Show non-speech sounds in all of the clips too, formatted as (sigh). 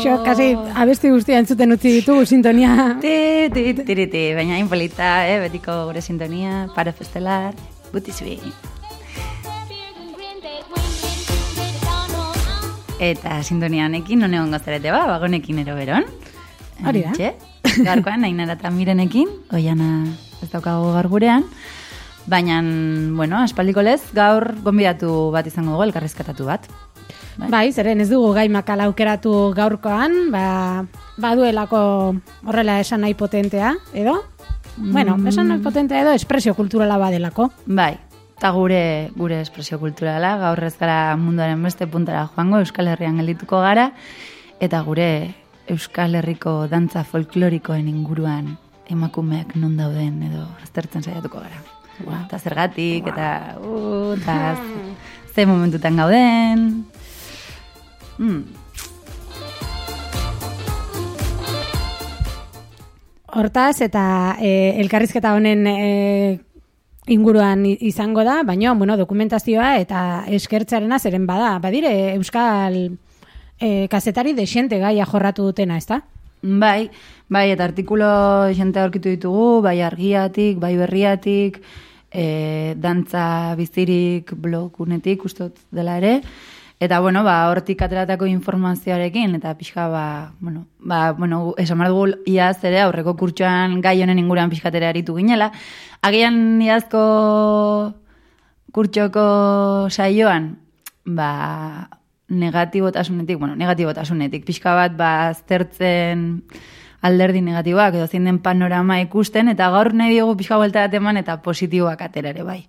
Kaixo. Kasi abesti guztia entzuten utzi ditugu sintonia. (laughs) Ti, ti, ti, ti, baina inpolita, eh, betiko gure sintonia, para festelar, buti zui. Eta sintonianekin, none hongo zarete ba, bagonekin ero beron. Hori da. Entxe, Gaurkoan, eta mirenekin, oiana ez daukago gaur gurean. Baina, bueno, aspaldiko lez, gaur gonbidatu bat izango dugu, elkarrizketatu bat. Bai, bai zeren ez dugu gai makala aukeratu gaurkoan, ba, baduelako horrela esan nahi potentea, edo? Mm. Bueno, esan nahi potentea edo espresio kulturala badelako. Bai, eta gure gure espresio kulturala, gaur ez gara munduaren beste puntara joango, Euskal Herrian geldituko gara, eta gure Euskal Herriko dantza folklorikoen inguruan emakumeak non dauden edo aztertzen saiatuko gara. Wow. Eta zergatik, wow. eta, uh, eta (laughs) ze momentutan gauden, Mm. Hortaz, eta e, elkarrizketa honen e, inguruan izango da, baina bueno, dokumentazioa eta eskertzarena zeren bada. Badire, Euskal e, kasetari desente gaia jorratu dutena, ez da? Bai, bai, eta artikulo jente aurkitu ditugu, bai argiatik, bai berriatik, e, dantza bizirik blogunetik, ustot dela ere, Eta, bueno, ba, hortik ateratako informazioarekin, eta pixka, ba, bueno, ba, bueno, esan dugu iaz ere aurreko kurtsuan gai honen inguruan pixkatera aritu ginela. Agian iazko kurtsoko saioan, ba, negatibotasunetik, bueno, negatibotasunetik, pixka bat, ba, aztertzen alderdi negatiboak, edo zein den panorama ikusten, eta gaur nahi diogu pixka buelta eman, eta positiboak aterare bai.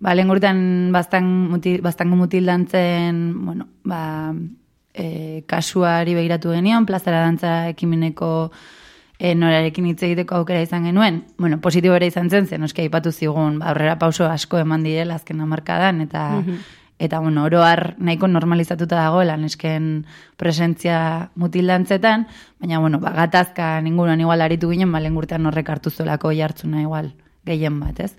Ba, lehen gurtan bastan, mutil, bastango mutil dantzen, bueno, ba, e, kasuari behiratu genion, plazara dantza ekimeneko e, norarekin hitz egiteko aukera izan genuen, bueno, positibo ere izan zen, zen, oski aipatu zigun, ba, aurrera pauso asko eman direla azken amarkadan, eta mhm eta bueno, oroar nahiko normalizatuta dagoela nesken presentzia mutildantzetan, baina bueno, ba, gatazka ningunan igual aritu ginen, ba, lengurtean horrek hartu zuelako jartzuna igual gehien bat, ez?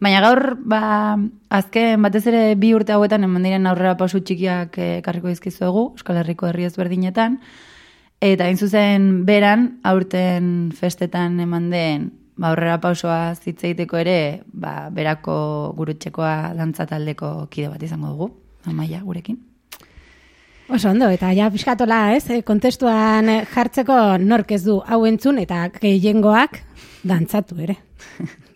Baina gaur, ba, azken batez ere bi urte hauetan eman diren aurrera pausu txikiak ekarriko izkizuegu, Euskal Herriko herri ezberdinetan, eta hain zuzen beran, aurten festetan eman den ba, aurrera pausoa zitzeiteko ere, ba, berako gurutxekoa dantza taldeko kide bat izango dugu, amaia gurekin. Oso ondo, eta ja piskatola, ez, eh, kontestuan jartzeko nork ez du hau entzun eta gehiengoak dantzatu ere. (laughs)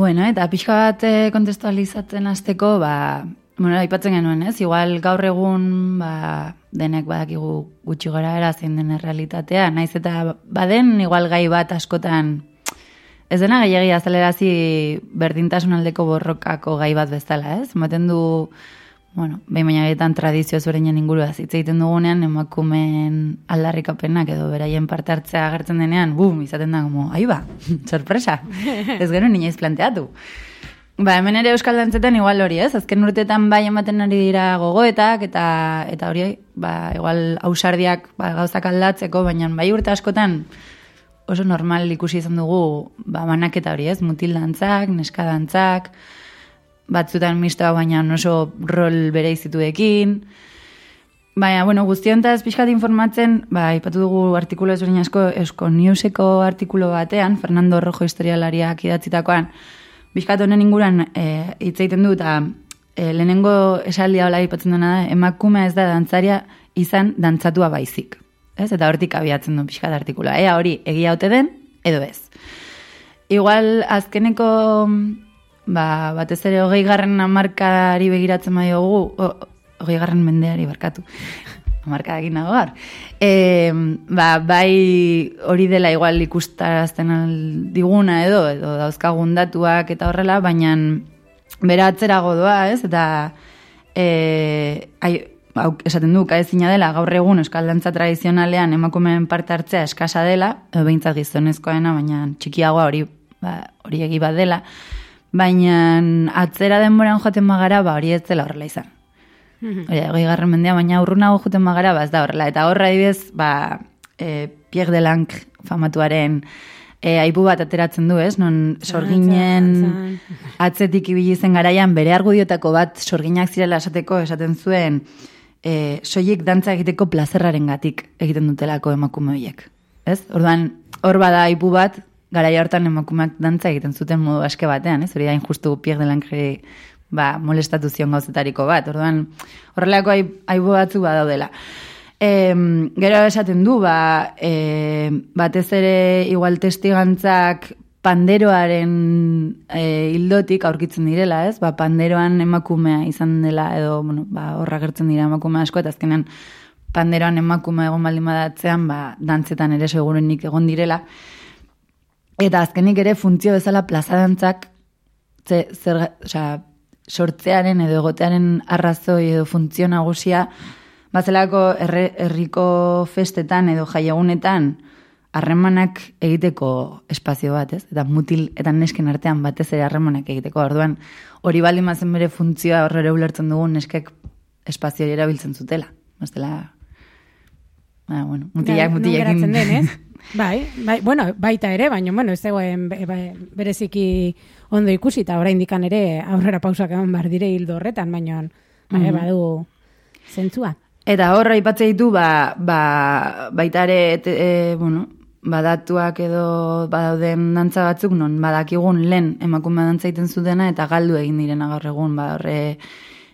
Bueno, eta pixka bat eh, kontestualizatzen azteko, ba, bueno, aipatzen genuen, ez? Igual gaur egun, ba, denek badakigu gutxi gara erazin den realitatea, naiz eta baden, igual gai bat askotan, ez dena gehiagia zelerazi berdintasun aldeko borrokako gai bat bezala, ez? Maten du, bueno, behin baina gaitan tradizio ezberdinen ingurua hitz egiten dugunean emakumen aldarrikapenak edo beraien parte hartzea agertzen denean, bum, izaten da como, ai ba, (laughs) sorpresa. ez gero inoiz planteatu. Ba, hemen ere euskal dantzetan igual hori, ez? Azken urteetan bai ematen ari dira gogoetak eta eta hori, ba, igual ausardiak ba, gauzak aldatzeko, baina bai urte askotan oso normal ikusi izan dugu, ba, banaketa hori, ez? Mutil dantzak, neska dantzak, batzutan mistoa baina oso rol bere izituekin. Baina, bueno, guztiontaz pixkat informatzen, ba, ipatu dugu artikulo ezberdin asko, esko newseko artikulo batean, Fernando Rojo historialariak idatzitakoan, pixkat honen inguran e, hitz egiten du, eta e, lehenengo esaldia hola ipatzen duena da, emakumea ez da dantzaria izan dantzatua baizik. Ez? Eta hortik abiatzen du pixkat artikuloa. Ea hori egia ote den, edo ez. Igual azkeneko ba, batez ere hogei garren amarkari begiratzen badiogu, o, hogei garren mendeari barkatu, (laughs) amarka egin nago gar. E, ba, bai hori dela igual ikustarazten diguna edo, edo dauzkagun datuak eta horrela, baina bera atzerago doa, ez? Eta e, ai, hau, esaten du, kaezina dela, gaur egun euskaldantza tradizionalean emakumeen parte hartzea eskasa dela, edo behintzat gizonezkoena, baina txikiagoa hori ba, hori egi bat dela, baina atzera denboran joaten magara, ba, hori ez dela horrela izan. Hori, goi garren mendea, baina urrunago joaten magara, ba, ez da horrela. Eta horra adibidez, ba, e, Pierre Delanc famatuaren e, aibu bat ateratzen du, ez? Non sorginen atzetik ibili zen garaian bere argudiotako bat sorginak zirela esateko esaten zuen e, soilik dantza egiteko plazerraren gatik egiten dutelako emakume horiek. Ez? Orduan, hor bada aipu bat, garaia hortan emakumeak dantza egiten zuten modu aske batean, ez? Hori da injustu Pierre Delange ba, molestatu zion gauzetariko bat. Orduan, horrelako aipu batzu badaudela. E, gero esaten du, ba, e, batez ere igual testigantzak panderoaren e, hildotik aurkitzen direla, ez? Ba, panderoan emakumea izan dela edo, bueno, ba, horra gertzen dira emakume asko eta azkenan panderoan emakumea egon baldin badatzean, ba, dantzetan ere segurenik egon direla. Eta azkenik ere funtzio bezala plazadantzak ze, zer, oza, sortzearen edo egotearen arrazoi edo funtzio nagusia bazelako herriko festetan edo jaiegunetan harremanak egiteko espazio bat, ez? Eta mutil eta nesken artean batez ere harremanak egiteko. Orduan, hori baldin mazen bere funtzioa horre ulertzen dugu neskek espazio erabiltzen zutela. Bestela, ba, bueno, mutilak, mutilak. den, ez? (laughs) bai, bai, bueno, baita ere, baina, bueno, ez zegoen bereziki ondo ikusi, eta orain dikan ere aurrera pausak eman bar dire hildo horretan, baina, bai, mm badu zentzua. Eta horra ipatze ditu, ba, ba, baita ere, e, bueno, badatuak edo badauden dantza batzuk non badakigun lehen emakume dantza egiten zutena eta galdu egin direna gaur egun ba horre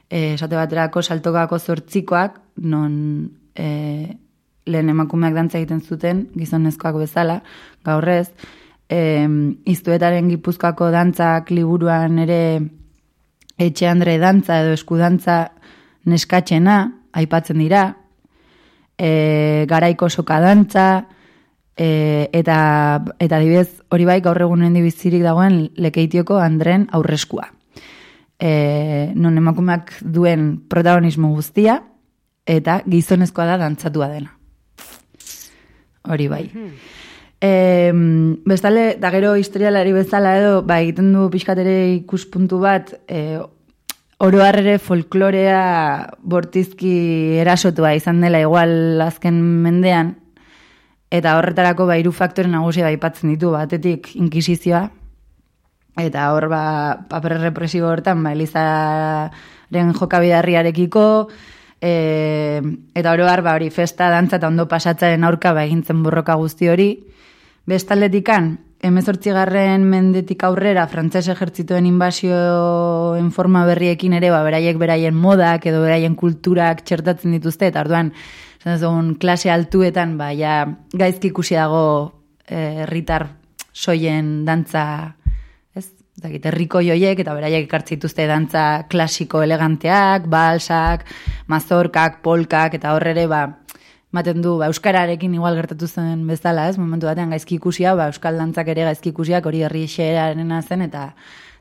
e, esate baterako saltokako zortzikoak non e, lehen emakumeak dantza egiten zuten gizonezkoak bezala gaur ez e, iztuetaren gipuzkoako dantzak liburuan ere etxe andre dantza edo eskudantza neskatxena aipatzen dira e, garaiko soka dantza E, eta eta adibidez hori bai gaur egunen bizirik dagoen lekeitioko andren aurreskua. E, non emakumeak duen protagonismo guztia eta gizonezkoa da dantzatua dena. Hori bai. E, bestale, da gero historialari bezala edo, ba, egiten du pixkatere ikuspuntu bat, e, oro harrere folklorea bortizki erasotua izan dela igual azken mendean, Eta horretarako ba hiru faktore nagusi aipatzen ditu, batetik inkisizioa. Eta hor ba paper represibo hortan ba Elizaren jokabidarriarekiko e, eta oro har ba hori festa dantza eta ondo pasatzaren aurka ba egintzen burroka guzti hori. Bestaletikan 18. mendetik aurrera frantses ejertzitoen invasioen forma berriekin ere ba beraiek beraien modak edo beraien kulturak txertatzen dituzte eta orduan Zan klase altuetan, ba, ja, gaizki ikusi dago eh, herritar soien dantza? Dakit, herriko joiek, eta beraiek ekartzituzte dantza klasiko eleganteak, balsak, mazorkak, polkak, eta horrere, ba, maten du, ba, euskararekin igual gertatu zen bezala, ez? Momentu batean gaizki ikusia, ba, euskal dantzak ere gaizki ikusiak hori herri xeeraren zen, eta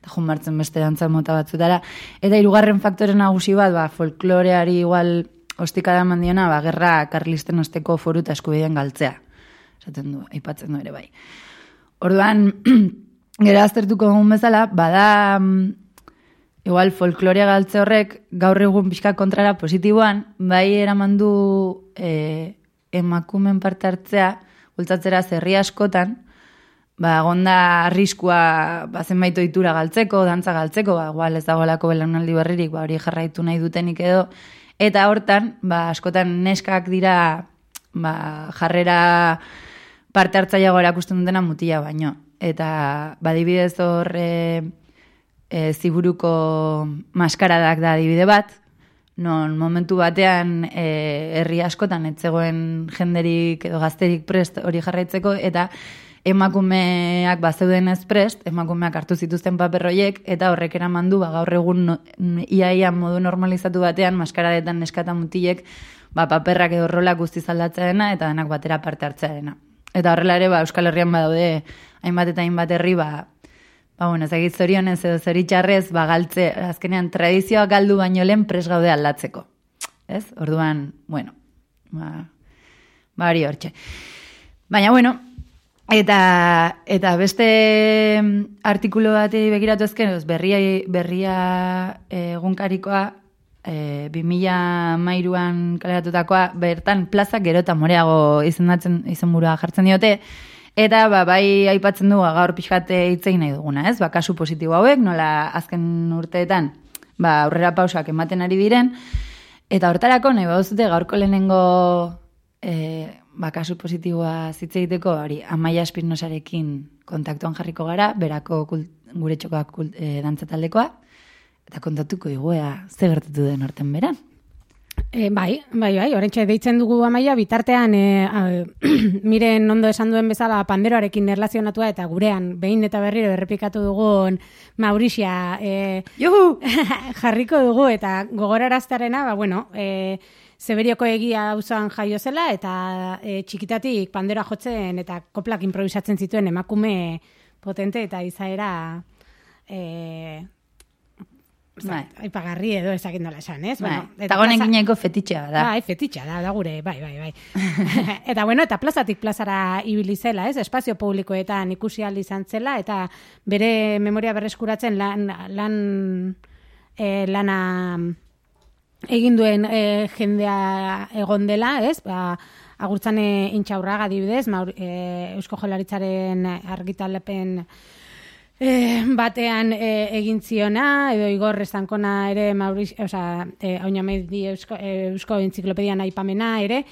eta jun beste dantza mota batzutara. Eta hirugarren faktore nagusi bat, ba, folkloreari igual ostika da mandiona, ba, gerra karlisten osteko foru eta eskubideen galtzea. Esaten du, aipatzen du ere bai. Orduan, (clears throat) gero aztertuko egun bezala, bada, mm, igual folklorea galtze horrek, gaur egun pixka kontrara positiboan, bai eraman du e, emakumen parte hartzea, bultzatzera zerri askotan, ba, gonda arriskua ba, zenbait ohitura galtzeko, dantza galtzeko, ba, igual ez dagoelako belaunaldi berririk, ba, hori jarraitu nahi dutenik edo, Eta hortan, ba, askotan neskak dira ba, jarrera parte hartzaileago erakusten dutena mutila baino. Eta badibidez hor e, e, ziburuko maskaradak da adibide bat, non momentu batean e, herri askotan etzegoen jenderik edo gazterik prest hori jarraitzeko, eta emakumeak bazeuden ez prest, emakumeak hartu zituzten paperroiek, eta horrek eraman du, ba, gaur egun iaia modu normalizatu batean, maskaradetan neskata mutilek, ba, paperrak edo rolak guztiz aldatzearena, eta denak batera parte hartzearena. Eta horrela ere, ba, Euskal Herrian badaude, hainbat eta hainbat herri, ba, ba, bueno, ezagit zorionez edo zoritxarrez, ba, galtze, azkenean, tradizioa galdu baino lehen pres gaude aldatzeko. Ez? Orduan, bueno, ba, ba hori hortxe. Baina, bueno, Eta, eta beste artikulu bati begiratu ezken, berria, berria egunkarikoa, e, 2000 mairuan kaleratutakoa, bertan plaza gero eta moreago izendatzen izen jartzen diote, eta ba, bai aipatzen du gaur pixkate hitzein nahi duguna, ez? Ba, kasu positibo hauek, nola azken urteetan ba, aurrera pausak ematen ari diren, eta hortarako nahi baduzute gaurko lehenengo e, ba, kasu positiboa zitze egiteko, hori, amaia espinosarekin kontaktuan jarriko gara, berako kult, gure txokoak e, dantzataldekoa, eta kontatuko iguea ze gertatu den orten beran. E, bai, bai, bai, orentxe deitzen dugu amaia, bitartean, e, a, (clears throat) miren ondo esan duen bezala panderoarekin erlazionatua eta gurean behin eta berriro errepikatu dugun Maurisia e, (laughs) jarriko dugu eta gogoraraztearena, ba, bueno, e, Zeberioko egia auzoan jaio zela eta e, txikitatik pandera jotzen eta koplak improvisatzen zituen emakume potente eta izaera e, bai. aipagarri edo esakin nola esan, ez? Bai. Bueno, eta gonen gineko fetitxea da. Bai, fetitxea da, da gure, bai, bai, bai. (laughs) eta bueno, eta plazatik plazara ibili zela, ez? Espazio publikoetan ikusi aldi izan zela, eta bere memoria berreskuratzen lan, lan e, lana egin duen e, jendea egon dela, ez? Ba, agurtzane intxaurraga dibidez, maur, e, Eusko Jolaritzaren argitalepen e, batean e, egin ziona, edo igor estankona ere, Mauriz, oza, e, Eusko, e, Eusko Enziklopedian aipamena ere,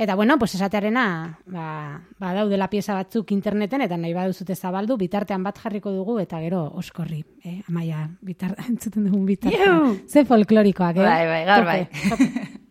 Eta bueno, pues esatearena, ba, ba daudela pieza batzuk interneten eta nahi baduzute zabaldu, bitartean bat jarriko dugu eta gero oskorri, eh, amaia, bitar, (laughs) entzuten dugun bitartean. Ze folklorikoak, eh? Bai, bai, gaur bai. (laughs)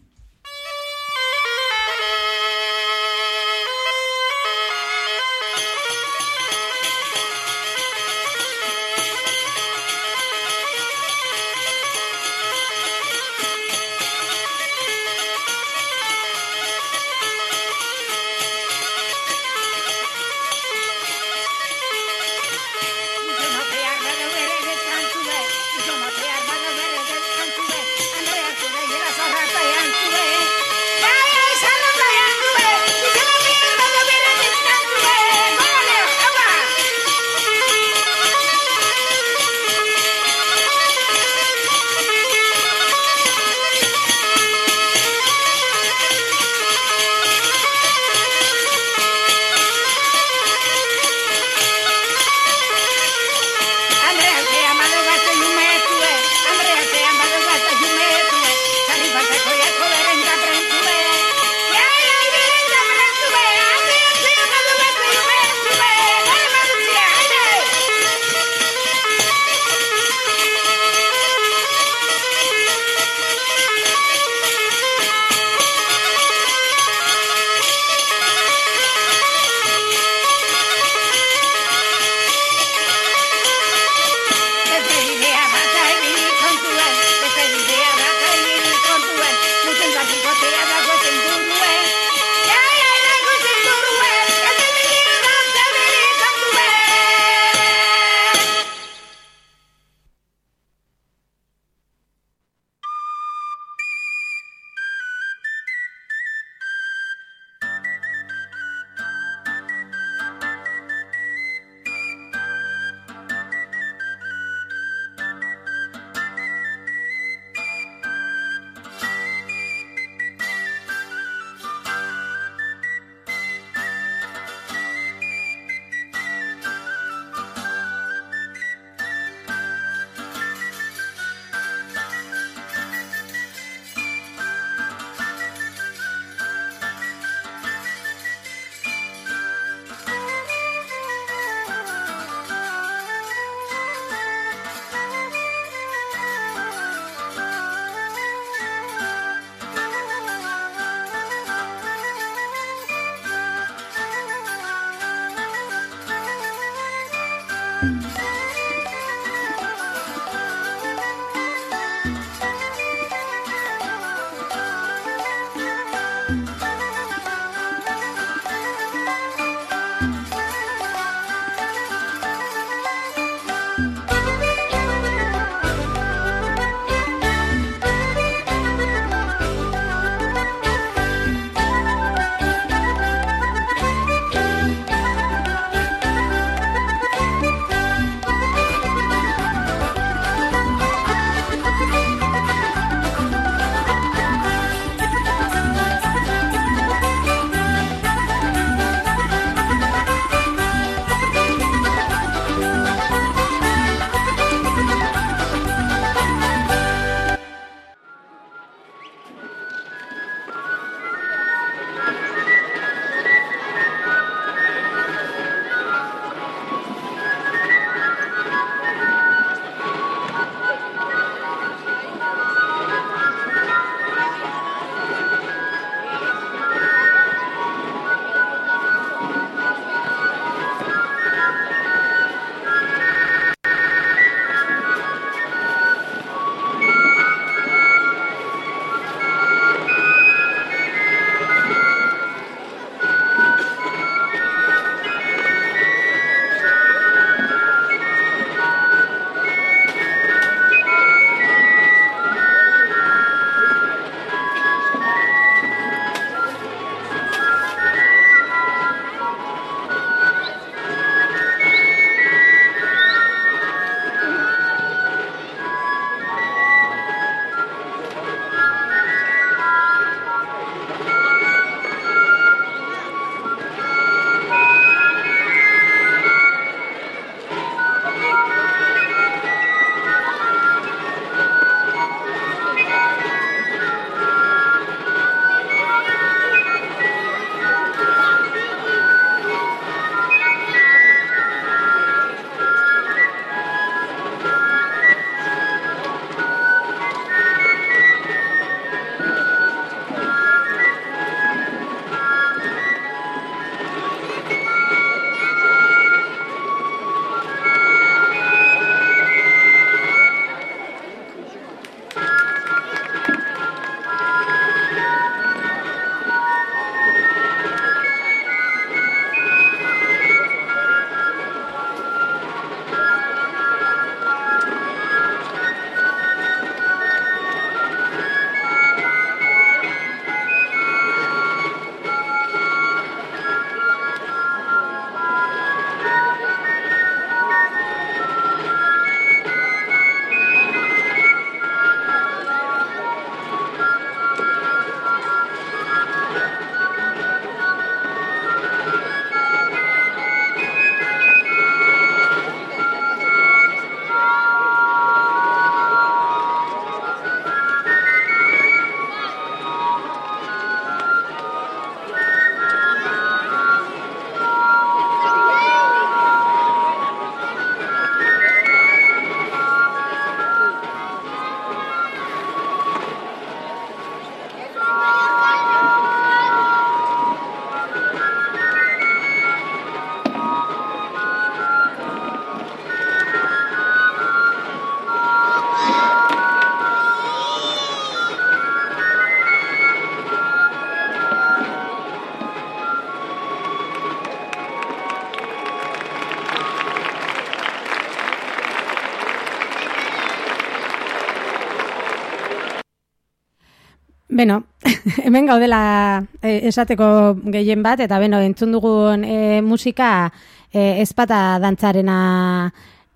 Beno, (laughs) hemen gaudela e, esateko gehien bat, eta beno, entzun dugun e, musika e, espata dantzarena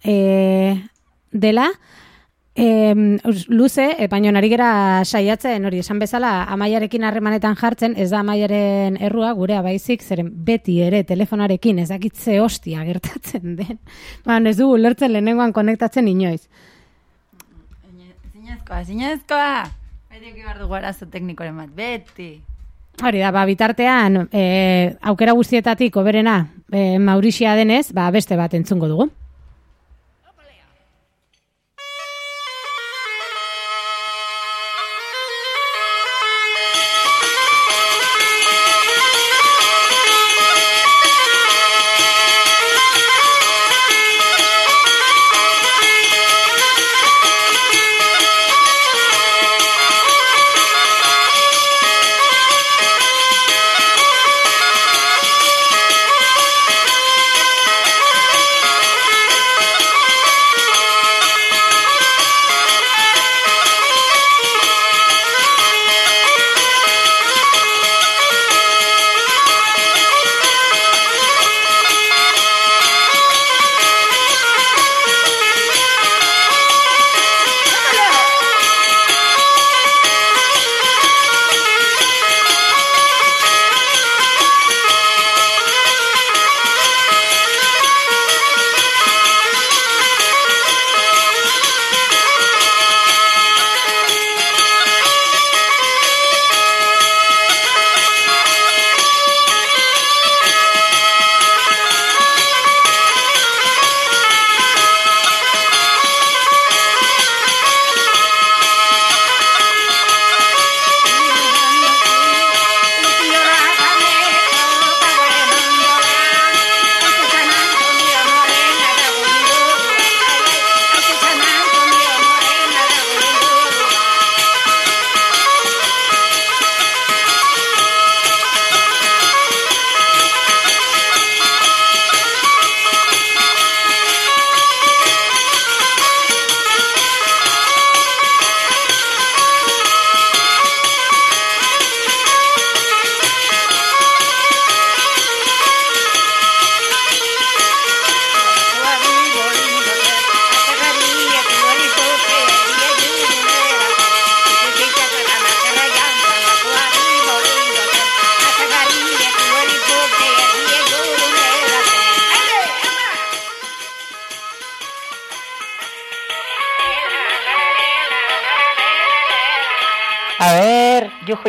e, dela. E, luze, e, baino nari gera saiatzen, hori esan bezala, amaiarekin harremanetan jartzen, ez da amaiaren errua, gurea baizik, zeren beti ere telefonarekin ezakitze hostia gertatzen (laughs) den. Ba, ez dugu lertzen lehenengoan konektatzen inoiz. Zinezkoa, zinezkoa! Beti eki behar dugu arazo teknikoren bat, beti. Hori da, ba, bitartean, e, aukera guztietatik oberena e, Maurixia denez, ba, beste bat entzungo dugu.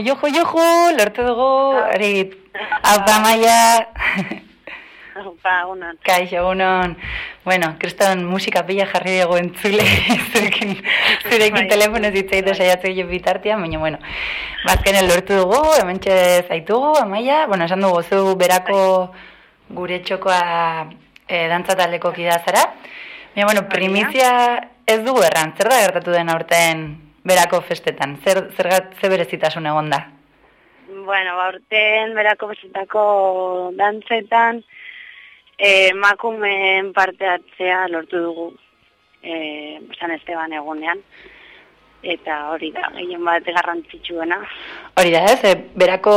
Jojo, jojo, jojo, lortu dugu, hori, haupa maia. (laughs) Haupa, unan. Kaixo, unon. Bueno, kriston musika pila jarri dugu entzule, (laughs) zurekin, zurekin Bai. telefono zitzaitu saiatzu jo bitartia, baina, bueno, bazkenen lortu dugu, hemen zaitugu, amaia, bueno, esan dugu zu berako gure txokoa e, dantzataldeko kidea zara. Baina, bueno, primizia ez dugu erran, zer da gertatu den aurten berako festetan? Zer, zer, zer berezitasun egon da? Bueno, ba, urten berako bezetako dantzetan eh, emakumeen parte hartzea lortu dugu eh, San Esteban egunean. Eta hori da, gehien bat garrantzitsuena. Hori da ez, e, berako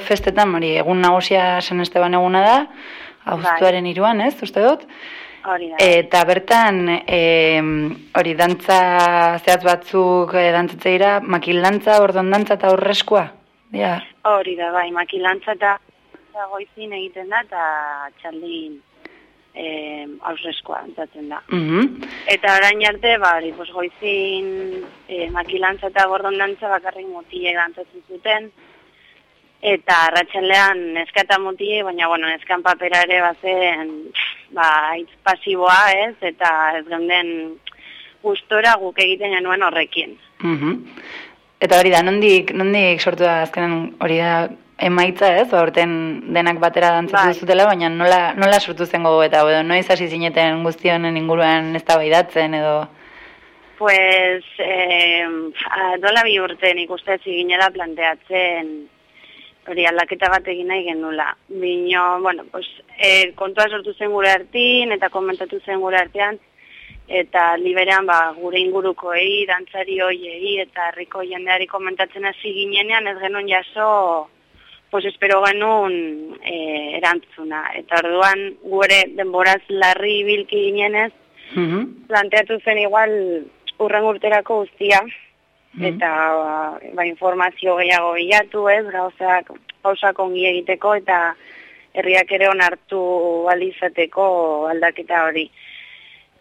festetan, hori, egun nagusia San Esteban eguna da, abuztuaren iruan, ez, uste dut? Hori da. Eta bertan, e, hori, dantza zehatz batzuk e, dantzatzeira, makildantza, ordon dantza eta horreskua. Ja. Hori da, bai, makilantza eta eta goizin egiten da, eta txaldin eh, aurrezkoa antzatzen da. Mhm. Eta orain arte, ba, hori, pues, goizin eh, makilantza eta gordondantza bakarrik motilek dantzatzen zuten, eta arratsaldean neska eta motilek, baina, bueno, neskan papera ere bazen, ba, pasiboa, ez, eta ez geunden gustora guk egiten genuen horrekin. Mhm. Eta hori da, nondik, nondik sortu da azkenen hori da emaitza ez, ba, aurten denak batera dantzatu Bai. zutela, baina nola, nola sortu zen gogo eta edo noiz hasi zineten guztionen inguruan ez edo... Pues, eh, dola bi urte nik uste ginela planteatzen hori aldaketa bat egin nahi genula. Bino, bueno, pues, eh, kontua sortu zen gure artin eta komentatu zen gure artean, eta liberean ba, gure ingurukoei, dantzari hoiei eta herriko jendeari komentatzen hasi ginenean ez genuen jaso pues espero genuen eh, erantzuna. Eta orduan gure denboraz larri bilki ginenez, Mhm. planteatu zen igual urren urterako guztia, Mhm. eta ba, informazio gehiago bilatu, ez, gauzak, gauzak ongi egiteko, eta herriak ere onartu alizateko aldaketa hori.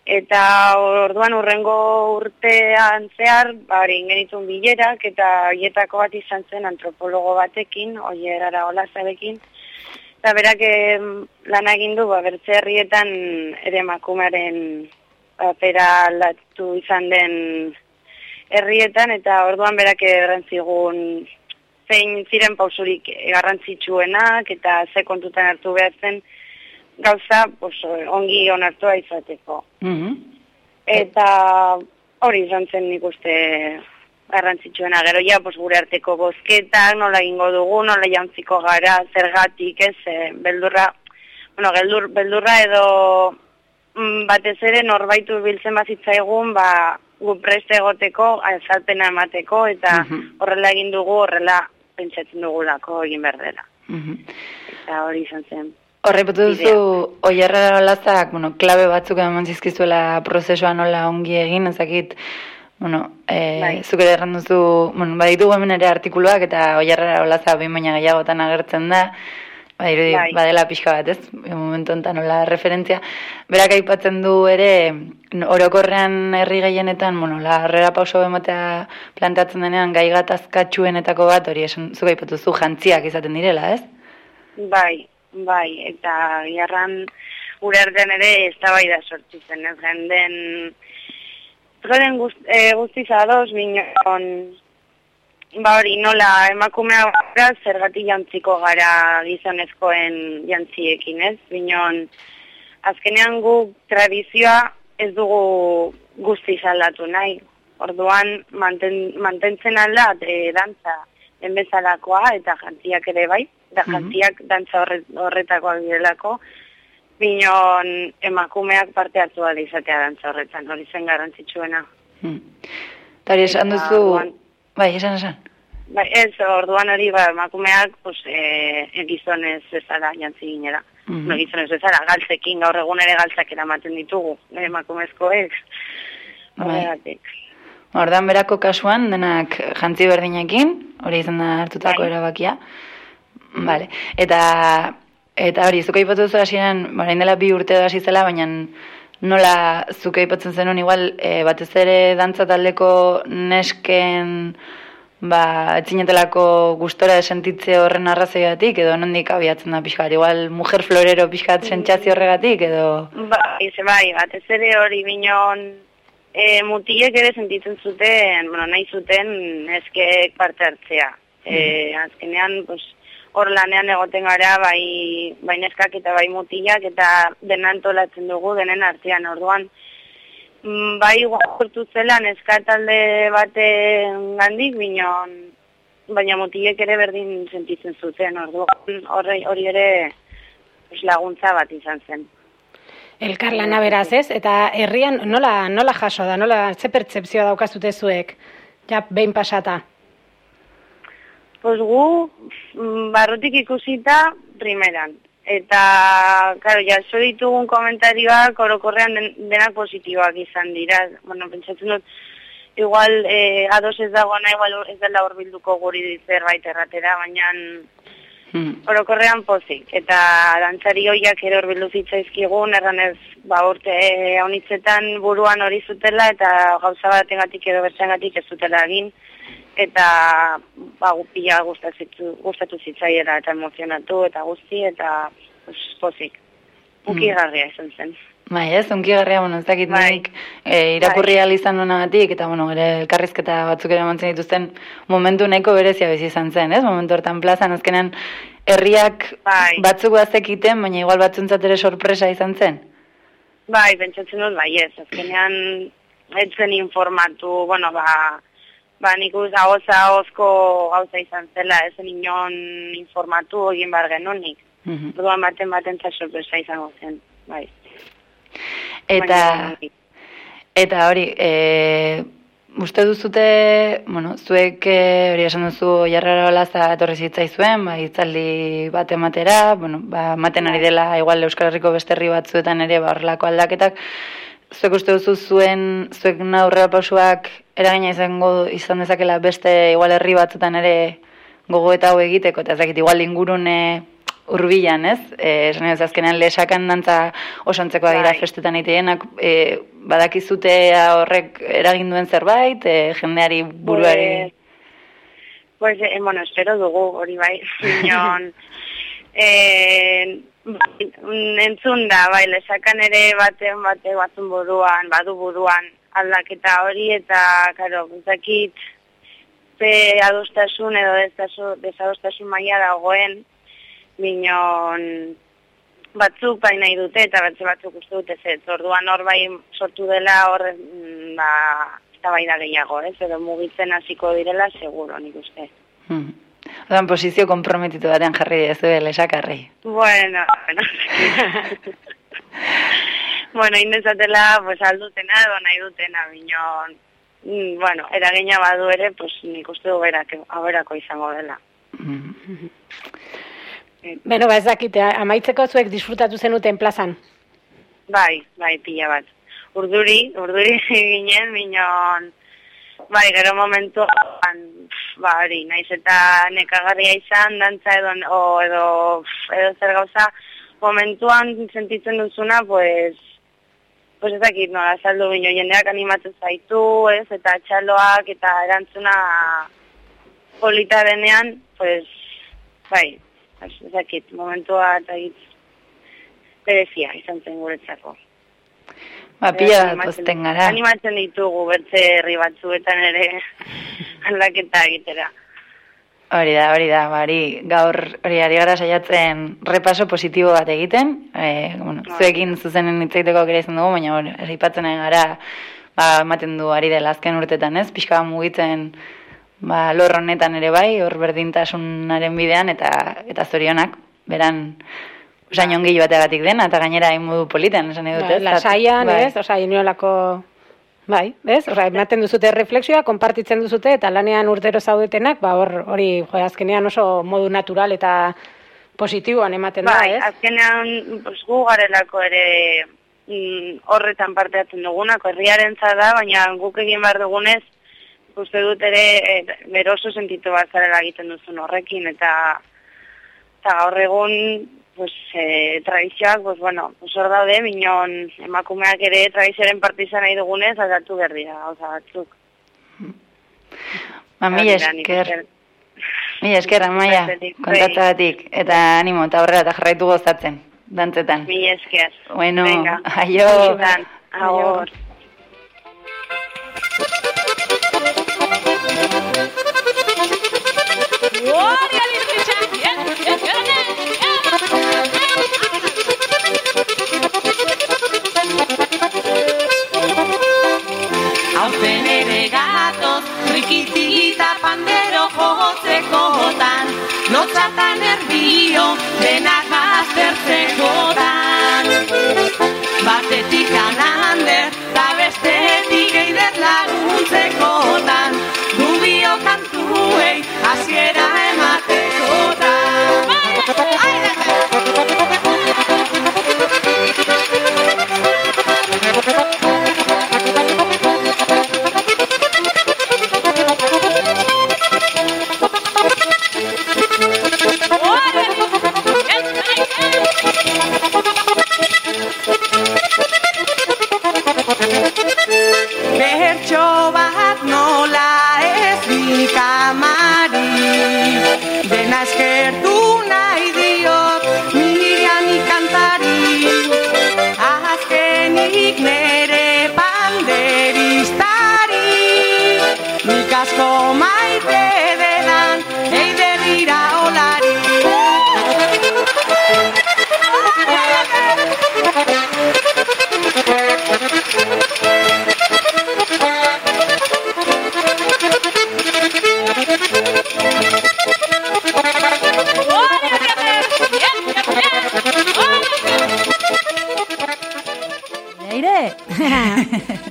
Eta orduan urrengo urtean zehar, ba, hori genitun bilerak, eta hietako bat izan zen antropologo batekin, oier olazarekin, eta berak lan egin du, ba, bertze herrietan ere emakumearen papera aldatu izan den herrietan, eta orduan berak errantzigun zein ziren pausurik garrantzitsuenak, eta ze kontutan hartu behar zen gauza pues, ongi onartua izateko. Mhm. Eta hori izan zen nik uste garrantzitsuena. Gero ja, pues, gure arteko bozketak, nola egingo dugu, nola jantziko gara, zergatik, ez, e, beldurra, bueno, geldur, beldurra edo mm, batez ere norbaitu biltzen bazitzaigun, ba, gu preste egoteko, azalpena emateko, eta Mhm. horrela egin dugu, horrela pentsatzen dugulako egin berdela. Mhm. Eta hori izan zen. Horrepatu duzu, oierra olazak, bueno, klabe batzuk eman zizkizuela prozesua nola ongi egin, ezakit, bueno, e, Bai. zuk ere erran duzu, bueno, baditugu hemen ere artikuluak, eta oierra olaza behin baina gehiagotan agertzen da, ba, irudi, Bai. badela pixka bat, ez? Momentu enten nola referentzia. Berak aipatzen du ere, orokorrean herri gehienetan, bueno, la harrera pauso ematea planteatzen denean, gai gatazkatxuenetako bat, hori esan, zuk aipatu zu jantziak izaten direla, ez? Bai, bai, eta giarran gure artean ere eztabaida sortu zen, ez genden Garen guzti, e, guztiz ados, binon, ba hori, nola emakumea gara zergatik jantziko gara gizonezkoen jantziekin, ez? Binon, azkenean guk tradizioa ez dugu guztiz aldatu nahi. Orduan, manten, mantentzen alda, e, dantza, enbezalakoa, eta jantziak ere bai, eta Mhm. jantziak dantza horret, horretakoak direlako, binon emakumeak parte hartu ahal izatea dantza horretan, hori zen garrantzitsuena. Hmm. Eta hori esan duzu, bai, esan esan. Bai, ez, orduan hori, ba, emakumeak, pues, e, gizonez bezala jantzi ginera. Mhm. No, gizonez bezala, galtzekin, gaur egun ere galtzak eramaten ditugu, eh, emakumezkoek. Bai. Ordan berako kasuan, denak jantzi berdinekin, hori izan da hartutako Bai. erabakia. Vale. Eta, eta hori, zuka aipatu duzu hasieran, orain dela bi urte edo hasi zela, baina nola zuka aipatzen zenuen igual, e, batez ere dantza taldeko nesken ba, etzinetelako gustora sentitze horren arrazoiatik, edo nondik abiatzen da pixkat, igual mujer florero pixkat sentsazio horregatik, edo... Bai, ze bai, batez ere hori binon e, mutilek ere sentitzen zuten, bueno, nahi zuten ezke parte hartzea. E, azkenean, pues, hor lanean egoten gara, bai, bai neskak eta bai mutilak, eta denantolatzen dugu denen artean, orduan, mm, bai guakurtu zela neska talde baten gandik, binon, baina mutilek ere berdin sentitzen zuten, orduan, hori, hori ere pues, laguntza bat izan zen. Elkar lana beraz, ez? Eta herrian nola, nola jaso da, nola ze pertsepzioa daukazute zuek? Ja, behin pasata. Pues gu, mm, barrutik ikusita, primeran. Eta, karo, jaso ditugun komentarioak orokorrean den, denak positiboak izan dira. Bueno, pentsatzen dut, igual eh, ados ez dagoena, igual ez dela horbilduko guri ditzerbait erratera, baina Hmm. orokorrean pozik. Eta dantzari hoiak ere horbildu zitzaizkigun, erranez, ba, urte eh, honitzetan buruan hori zutela, eta gauza batengatik edo bertzengatik ez zutela egin, eta ba, gupila gustatu, gustatu zitzaiera eta emozionatu eta guzti, eta pozik. Ukigarria izan zen. Bai, ez, unki garria, bueno, ez dakit Bai. e, irakurri ahal izan nuenagatik, eta, bueno, ere elkarrizketa batzuk ere mantzen dituzten momentu nahiko berezia bizi izan zen, ez? Momentu hortan plazan, azkenean, herriak Bai. batzuk bazekiten, baina igual batzuntzat ere sorpresa izan zen. Bai, pentsatzen dut, bai ez, azkenean etzen informatu, bueno, ba, ba nik uste hauza hozko gauza izan zela, ezen inon informatu egin bar genunik. Mhm. Orduan baten baten sorpresa izango zen, bai. Eta, Baina, eta hori, e, uste duzute, bueno, zuek e, hori esan duzu jarrara olaza etorri zitzaizuen, ba, itzaldi bat ematera, bueno, ba, ematen ari dela, igual Euskal Herriko beste batzuetan ere, ba, horrelako aldaketak, zuek uste duzu zuen, zuek aurrera pausuak eragina izango izan dezakela beste igual herri batzuetan ere gogo eta hau egiteko, eta ez dakit, igual ingurune urbilan, ez? Eh, esan ez azkenean lesakan dantza osantzekoa dira Bai. festetan egitenak, e, badakizute horrek eragin duen zerbait, e, jendeari buruari... Pues, pues eh, bueno, espero dugu, hori bai, (laughs) zinon, eh, entzun da, bai, lesakan ere baten bate batzun buruan, badu buruan aldaketa hori, eta, karo, zakit, pe adostasun edo desadostasun maila dagoen, minon batzuk bai nahi dute eta batze batzuk uste dute ez. Orduan hor bai sortu dela hor mm, ba eztabaida gehiago, ez? Edo mugitzen hasiko direla seguro nik uste. Hmm. Odan, posizio komprometitu batean jarri ez du lesakarri. Bueno, bueno. (laughs) bueno, indezatela, pues, aldutena edo nahi dutena, minon, mm, bueno, eragina badu ere, pues, nik uste du berako, aberako izango dela. Hmm. Beno, ba ez dakite, amaitzeko zuek disfrutatu zenuten plazan. Bai, bai, pila bat. Urduri, urduri (laughs) ginen, minon, bai, gero momentuan, ba, hori, naiz eta nekagarria izan, dantza edo, o, edo, edo zer gauza, momentuan sentitzen duzuna, pues, pues ez dakit nola, saldu bino, jendeak animatzen zaitu, ez, eta txaloak, eta erantzuna polita denean, pues, bai, ez dakit, momentua eta hitz berezia izan zen guretzako. Ba, pila pozten gara. Animatzen ditugu bertze herri batzuetan ere (laughs) aldaketa egitera. Hori da, hori da, bari, gaur hori ari gara saiatzen repaso positibo bat egiten, e, bueno, zuekin zuzenen hitzaiteko ere izan dugu, baina hori, aipatzen gara, ba, ematen du ari dela azken urtetan, ez? Pixka mugitzen, ba, lor honetan ere bai, hor berdintasunaren bidean, eta eta zorionak, beran, usain ongi bategatik dena, eta gainera hain modu politen, esan nahi dut, Ba, ez? lasaian, Bai. ez? Osa, iniolako... Bai, ez? Osa, ematen duzute refleksioa, konpartitzen duzute, eta lanean urtero zaudetenak, ba, hor, hori, jo, azkenean oso modu natural eta positiboan ematen Bai, da, ez? azkenean pues, gu garelako ere mm, horretan parte hartzen dugunako, herriaren da, baina guk egin behar dugunez, uste dut ere e, beroso sentitu bat zarela egiten duzun horrekin, eta eta gaur egun pues, e, tradizioak, pues, bueno, pues, hor daude, minon emakumeak ere tradizioaren parte izan nahi dugunez, aldatu behar dira, gauza batzuk. Ba, mila da, nik esker. Mila esker, amaia, bai. kontatzagatik. Eta animo, eta horrela, eta jarraitu gozatzen, dantzetan. Mila esker. Bueno, Venga. aio. Agur. Hauzen ere gatoz, rikitita pandero jotzekotan, notzatan erbio, denak aztertzekotan. Batetik alander, da bestetik eider laguntzekotan, dubio kantuei, hasiera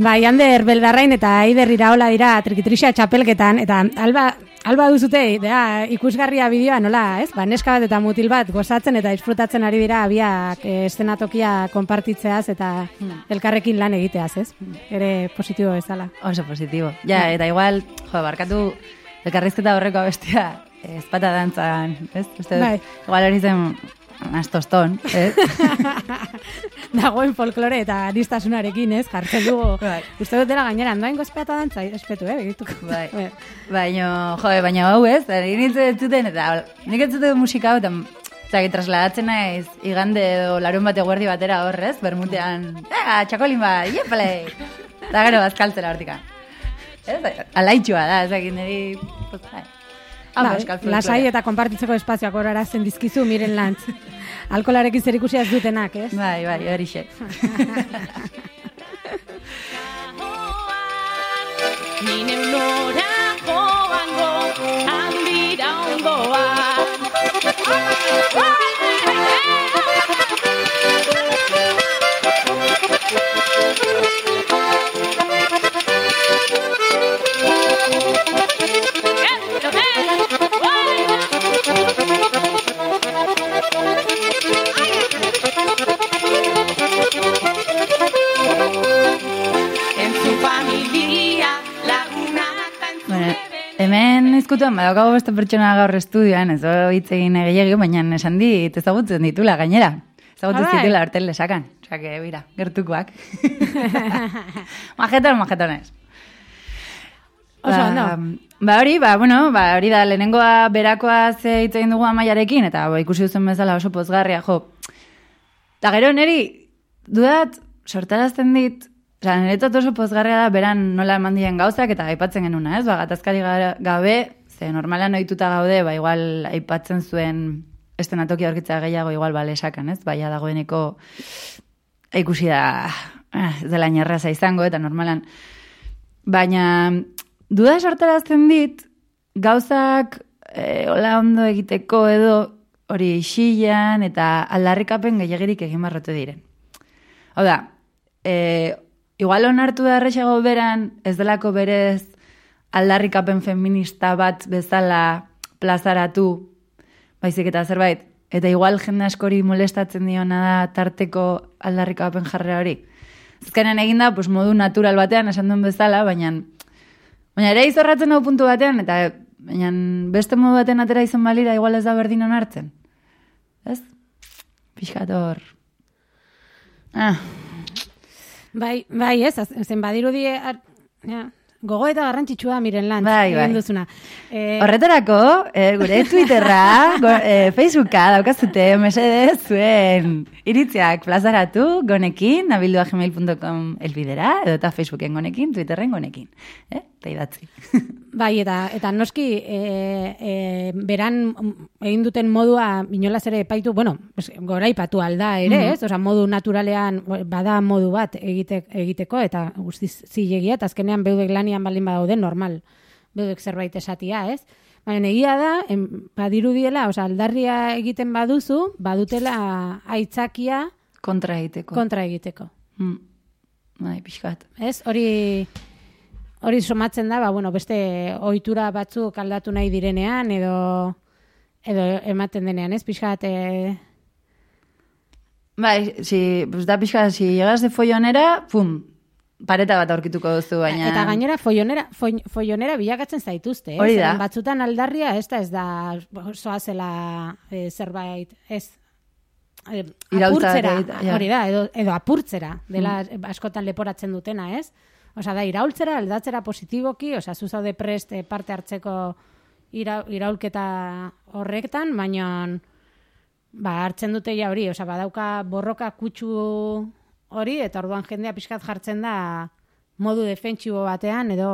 bai, Ander Beldarrain eta Aider Iraola dira trikitrisa txapelketan, eta alba, alba duzute, dea, ikusgarria bideoa nola, ez? Ba, neska bat eta mutil bat gozatzen eta disfrutatzen ari dira abiak eh, eszenatokia konpartitzeaz eta elkarrekin lan egiteaz, ez? Ere positibo bezala. Oso positibo. Ja, eta igual, jo, barkatu, elkarrizketa horreko bestia, ezpata dantzan, ez? Uste, Bai. igual hori zen, astoston, ez? (laughs) Dagoen folklore eta anistasunarekin, ez? Jartzen dugu. Bai. Uste dut dela gainera, andoain gozpeata dantza, espetu, eh? Begituko. Bai. Baina, jo, baina hau ez, nintzen ez zuten, eta nik ez zuten musika eta zaki, trasladatzen naiz, igande edo larun bate guardi batera horrez, bermutean, ah, txakolin bat, iepale! Eta gero bazkaltzera hortika. Ez, alaitxua da, ez dakit niri, pues, bai. Ba, folklore. lasai eta konpartitzeko espazioak horarazen dizkizu miren lantz. (laughs) Alkolarekin zer ikusi ez dutenak, ez? Bai, bai, hori xe. (laughs) Nine nora joango, handira ondoan. (laughs) hemen izkutuan badaukago beste pertsona gaur estudioan, ez hitz egin gehiagi, baina esan dit ezagutzen ditula gainera. Ezagutzen zitula horten lesakan. Osa, que, bira, gertukoak. (laughs) majeton, majetones. Oso ondo. Ba hori, ba, bueno, ba, hori da, lehenengoa berakoa ze hitz egin dugu amaiarekin, eta ba, ikusi duzen bezala oso pozgarria, jo. Eta gero neri, dudat, sortarazten dit, Osa, niretzat oso pozgarria da, beran nola eman dien gauzak, eta aipatzen genuna, ez? Ba, gatazkari gabe, ze normalan ohituta gaude, ba, igual aipatzen zuen estenatoki aurkitza gehiago, igual ba, lesakan, ez? Baina dagoeneko ikusi da, eh, ez dela inerraza izango, eta normalan. Baina, duda sortarazten dit, gauzak e, hola ondo egiteko edo hori isilan eta aldarrikapen gehiagirik egin barrote diren. Hau da, e, igual onartu da beran, ez delako berez aldarrikapen feminista bat bezala plazaratu, baizik eta zerbait, eta igual jende askori molestatzen diona da tarteko aldarrikapen jarrera hori. Ezkenen eginda, pues, modu natural batean, esan duen bezala, baina baina ere izorratzen hau puntu batean, eta baina beste modu baten atera izan balira, igual ez da berdin onartzen. Ez? Pixkator. Ah, Bai, bai, ez, zen badirudi ar, ja, gogo eta garrantzitsua miren lan. Bai, bai. duzuna. Eh, Horretarako, eh, gure (laughs) Twitterra, go, eh, Facebooka daukazute, mesedez, zuen iritziak plazaratu gonekin, nabilduagmail.com elbidera, edo eta Facebooken gonekin, Twitterren gonekin. Eh? Eta idatzi. Bai, eta, eta noski e, e, beran mm, egin duten modua inolaz ere epaitu, bueno, goraipatu alda ere, ez? Osa, modu naturalean bada modu bat egite, egiteko, eta guztiz zilegia, eta azkenean beudek lanian baldin badaude normal, beudek zerbait esatia, ez? Baina egia da, em, badirudiela, osa, aldarria egiten baduzu, badutela aitzakia Kontra egiteko. kontra egiteko. Mm. Bai, pixkat. Ez? Hori hori somatzen da, ba, bueno, beste ohitura batzuk aldatu nahi direnean edo edo ematen denean, ez? Pixkat, e, Bai, si, pues da pixka, si llegas de follonera, pum, pareta bat aurkituko duzu, baina... eta gainera follonera, follonera bilakatzen zaituzte, ez? Hori da. Zeren Batzutan aldarria, ez da, ez da zoazela e, zerbait, ez? E, apurtzera, hori da, edo, edo apurtzera, dela askotan leporatzen dutena, ez? Osea, da, iraultzera, aldatzera positiboki, osea, zu zaude prest eh, parte hartzeko ira, iraulketa horrektan, baina ba, hartzen dute ja hori, osea, badauka borroka kutsu hori, eta orduan jendea pixkat jartzen da modu defentsibo batean, edo...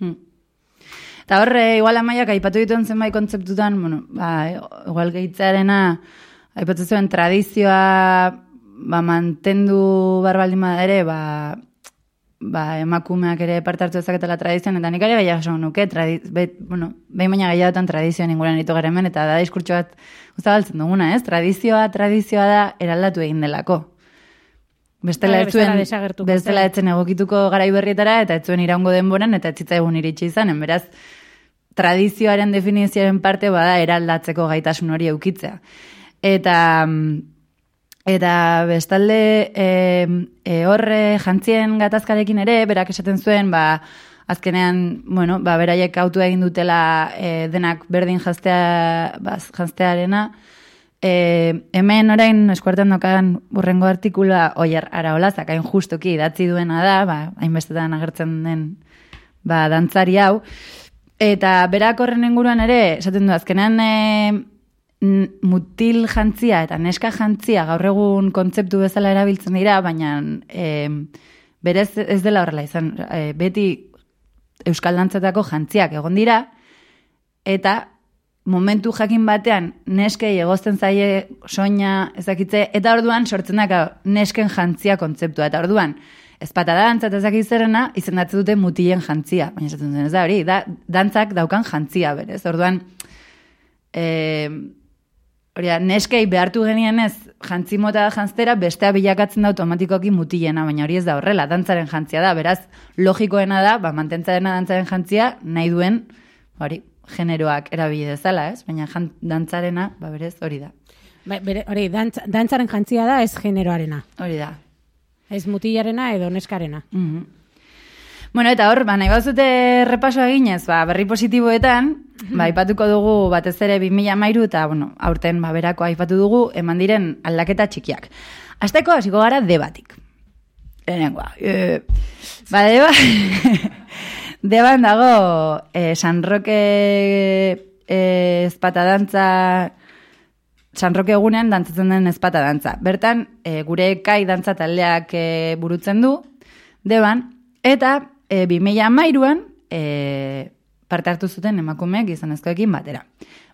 Hmm. Eta horre, igual amaiak aipatu dituen zenbait kontzeptutan, bueno, ba, igual gehitzearena, aipatzen zuen tradizioa ba, mantendu barbaldin ere, ba, ba, emakumeak ere parte hartu dezaketela tradizioan, eta nik ere gehiago esan nuke, tradi, bet, bueno, behin baina gehiagotan tradizioan inguran ditu gara hemen, eta da diskurtso bat uzabaltzen duguna, ez? Tradizioa, tradizioa da eraldatu egin delako. Bestela Bai, ez zuen, bestela etzen egokituko garai berrietara, eta ez zuen iraungo denboran, eta ez zitzaigun iritsi izanen, beraz, tradizioaren definizioaren parte bada eraldatzeko gaitasun hori eukitzea. Eta, mm, eta bestalde e, e, horre jantzien gatazkarekin ere, berak esaten zuen, ba, azkenean, bueno, ba, beraiek autu egin dutela e, denak berdin jaztea, ba, jaztearena, E, hemen orain eskuartan dokan burrengo artikula oier araolazak hain justuki idatzi duena da, ba, hainbestetan agertzen den ba, dantzari hau. Eta berak horren inguruan ere, esaten du, azkenean e, mutil jantzia eta neska jantzia gaur egun kontzeptu bezala erabiltzen dira, baina e, berez ez dela horrela izan. E, beti euskal dantzetako jantziak egon dira, eta momentu jakin batean neskei egozten zaie soina ezakitze, eta orduan sortzen daka nesken jantzia kontzeptua, eta orduan ezpata da dantza eta ezakit izendatzen dute mutilen jantzia, baina esaten zen ez da hori, da, dantzak daukan jantzia berez, orduan e, hori da, neskei behartu genien ez jantzi mota jantztera, bestea bilakatzen da automatikoki mutilena, baina hori ez da horrela, dantzaren jantzia da, beraz, logikoena da, ba, mantentzarena dantzaren jantzia, nahi duen, hori, generoak erabili dezala, ez? Baina jan, dantzarena, ba, berez, hori da. Bai, bere, hori, dantz, dantzaren jantzia da ez generoarena. Hori da. Ez mutilarena edo neskarena. Mhm. Bueno, eta hor, ba, nahi bauzute repaso eginez, ba, berri positiboetan, ba, aipatuko dugu batez ere 2000 mairu, eta, bueno, aurten, ba, berako aipatu dugu, eman diren aldaketa txikiak. Azteko hasiko gara debatik. Lehenengoa. E, ba, deba, (laughs) deban dago e, San Roque e, ezpata dantza, San Roque egunean dantzatzen den ezpata dantza. Bertan, e, gure kai dantza taldeak e, burutzen du, deban, eta e, 2000 mairuan e, parte hartu zuten emakumeak gizonezkoekin batera.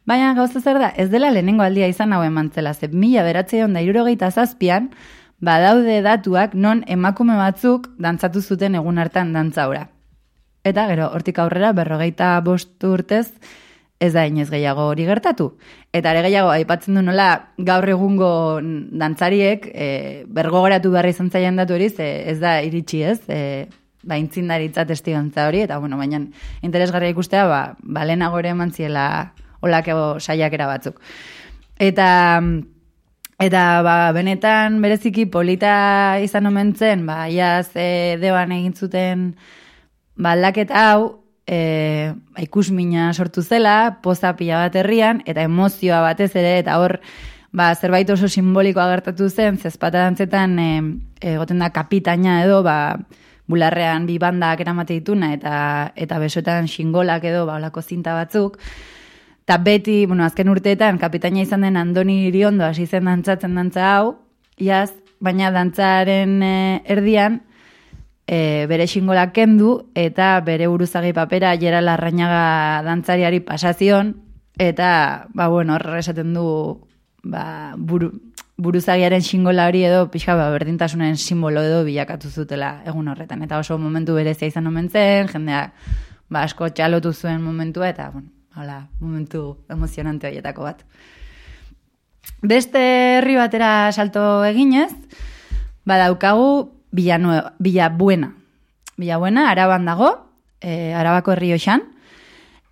Baina gauza zer da, ez dela lehenengo aldia izan hau emantzela, ze mila beratzeon da irurogeita zazpian, badaude datuak non emakume batzuk dantzatu zuten egun hartan dantzaura. Eta gero, hortik aurrera, berrogeita bost urtez, ez da inez gehiago hori gertatu. Eta ere gehiago, aipatzen du nola, gaur egungo dantzariek, e, bergogoratu behar izan zaien datu hori, ez da iritsi ez, e, ba, intzindaritza testigantza hori, eta bueno, baina interesgarria ikustea, ba, ba lehenago ere eman ziela olakego saiakera batzuk. Eta, eta ba, benetan bereziki polita izan omen zen, ba, iaz e, deban egin zuten ba, aldaketa hau, e, ba, ikusmina sortu zela, poza pila bat herrian, eta emozioa batez ere, eta hor, ba, zerbait oso simbolikoa gertatu zen, zezpata dantzetan egoten da kapitaina edo, ba, bularrean bi bandak eramate dituna eta eta besoetan xingolak edo ba holako zinta batzuk. Eta beti, bueno, azken urteetan, kapitaina izan den Andoni Iriondo hasi zen dantzatzen dantza hau, iaz, baina dantzaren eh, erdian, e, bere xingolak kendu, eta bere buruzagi papera jera larrainaga dantzariari pasazion, eta, ba, bueno, horre esaten du, ba, buru, buruzagiaren xingola hori edo pixka ba, berdintasunen simbolo edo bilakatu zutela egun horretan. Eta oso momentu berezia izan omen zen, jendeak ba, asko txalotu zuen momentua, eta, bueno, hola, momentu emozionante horietako bat. Beste herri batera salto eginez, badaukagu Villanue- Villabuena. Villabuena, araban dago, e, arabako herri hoxan,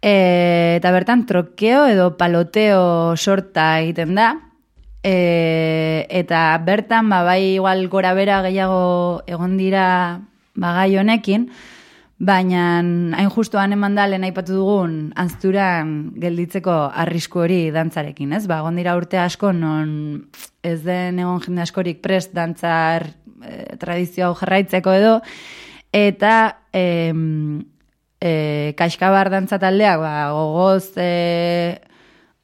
e, eta bertan trokeo edo paloteo sorta egiten da, e, eta bertan, ba, bai igual gora bera gehiago egon dira bagai honekin, baina hain justuan eman da lehen aipatu dugun anzturan gelditzeko arrisku hori dantzarekin, ez? Ba, egon dira urte asko non ez den egon jende askorik prest dantzar e, tradizio hau jarraitzeko edo, eta e, e, kaixkabar dantza taldeak ba, gogoz e,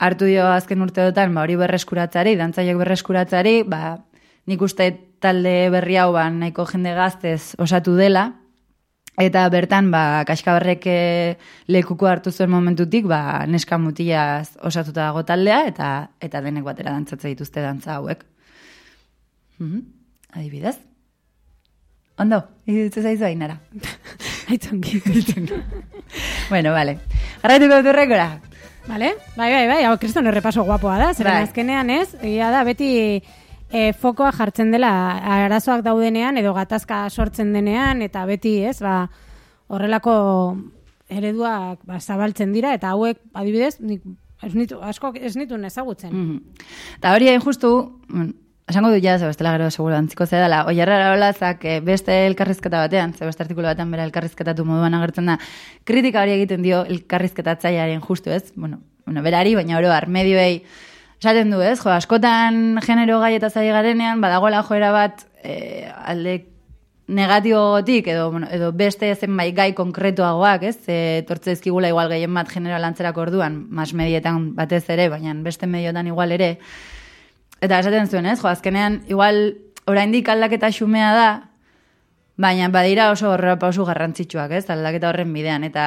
hartu dio azken urteotan ba, hori berreskuratzari, dantzaiek berreskuratzari, ba, nik uste talde berri hau ba, nahiko jende gaztez osatu dela, Eta bertan, ba, kaskabarrek eh, lekuko hartu zuen momentutik, ba, neska mutilaz osatuta dago taldea, eta eta denek batera dantzatze dituzte dantza hauek. Mhm, Adibidez. Ondo, iruditzen zaizu ainara. (laughs) (laughs) Aitzongi. bueno, vale. Jarraituko dut. Vale? Bai, bai, bai, hau kriston errepaso guapoa da, zeren Bai. azkenean ez, egia da, beti e, fokoa jartzen dela arazoak daudenean edo gatazka sortzen denean, eta beti, ez, ba, horrelako ereduak ba, zabaltzen dira, eta hauek, adibidez, nik, ez nitu, asko ez nituen ezagutzen. Mhm. Eta hori hain justu, esango du ja, ze bestela gero seguro antziko ze dela, oiarra araolazak eh, beste elkarrizketa batean, ze beste artikulu batean bera elkarrizketatu moduan agertzen da, kritika hori egiten dio elkarrizketatzailearen justu ez, bueno, bueno, berari, baina oro medioei esaten du ez, jo, askotan genero gai eta zai garenean, badagoela joera bat eh, alde negatibotik edo, bueno, edo beste zenbait gai konkretuagoak, ez? E, tortze ezkigula igual gehien bat genero lantzerako orduan, mas medietan batez ere, baina beste mediotan igual ere. Eta esaten zuen, ez? Jo, azkenean, igual oraindik aldaketa xumea da, baina badira oso horrela pausu garrantzitsuak, ez? Aldaketa horren bidean, eta